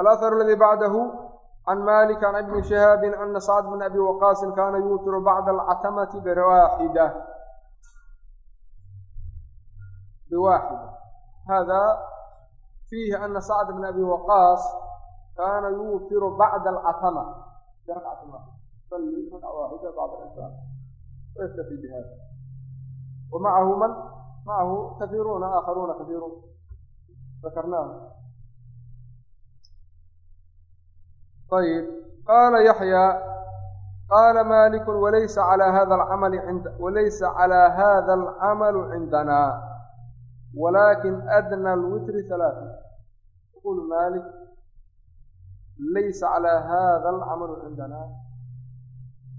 الأثر الذي بعده عن مالك عن ابن شهاب أن سعد بن أبي وقاص كان يوتر بعد العتمة بواحدة بواحدة هذا فيه أن سعد بن أبي وقاص كان يوتر بعد العتمة بركعة واحدة صلي ركعة واحدة بعد العشاء ويكتفي بهذا ومعه من؟ معه كثيرون آخرون كثيرون ذكرناهم طيب قال يحيى قال مالك وليس على هذا العمل عند وليس على هذا العمل عندنا ولكن أدنى الوتر ثلاثة يقول مالك laysa calaa hada alcamalu cindana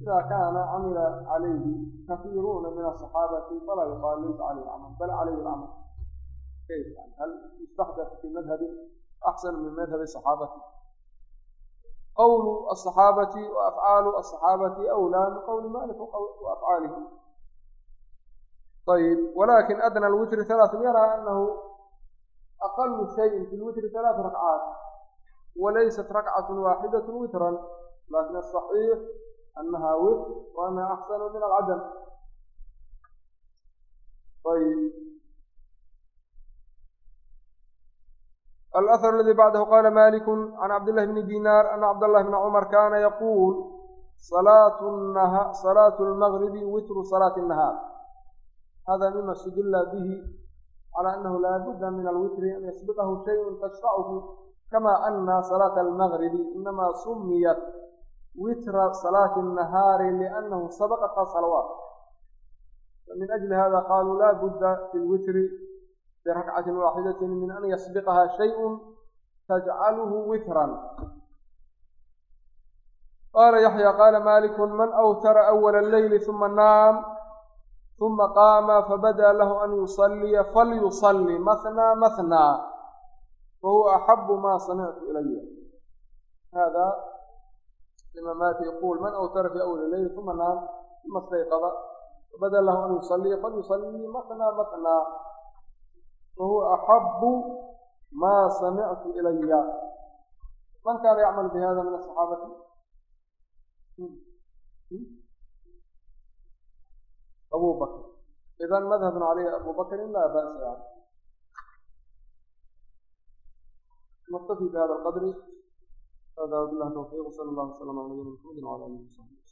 ida kaana camila calayhi kafiiruuna min asaxaabati falaa yuqaal laysa calayhi camal bal calayhi alcamal kayf yani hal yustaxdaf fi madhabin axsan min madhabi saxaabati qowlu asaxaabati wa afcaalu asaxaabati awlaa min qowli malik wa afcaalihi ayb walakin adna alwitri halaatun yaraa anahu aqalu shayin fi lwitri halaat rakcaat walaysat rakcat waaxidat witran laakiin asaxiix anaha witr wa anaha axsanu min alcadam ayb alahar aladii bacdahu qaala maliku can cabdillahi bni dinaar ana cabdallahi bna cumar kaana yaquul salaatu lmagribi witru salaati nahaar hada mima sudilla bihi cala anahu laa budda min alwitri an yasbiqahu shayun tashfachu kama ana salaata almagribi inama sumiyat witra salaati الnahaari liannahu sabaqata salawaat famin ajli hada qaluu la budda fi lwitri birakcati waaxidati min an yasbiqaha shayء tajcaluhu witran qala yaxya qala maliku man awtara awala اleyli uma naam uma qaama fabada lahu an yusaliya falyusali mahnaa mahnaa fahuwa axabu ma samictu ilaya hada imaamaati yaqul man awtara fi awli leyl uma naam uma stayqada fabada lahu an yusaliya falyusali mahnaa mahnaa fahuwa axabu ma samictu ilaya man kaana yacmal bihada min asaxaabati abu idan madhabun caleyhi abu bakrin ba'sa naktafi bihada alqadri hada wabillahi tawfiiq sala allah wasalam ala nabiyina maxamedi wala alihi wasaxbi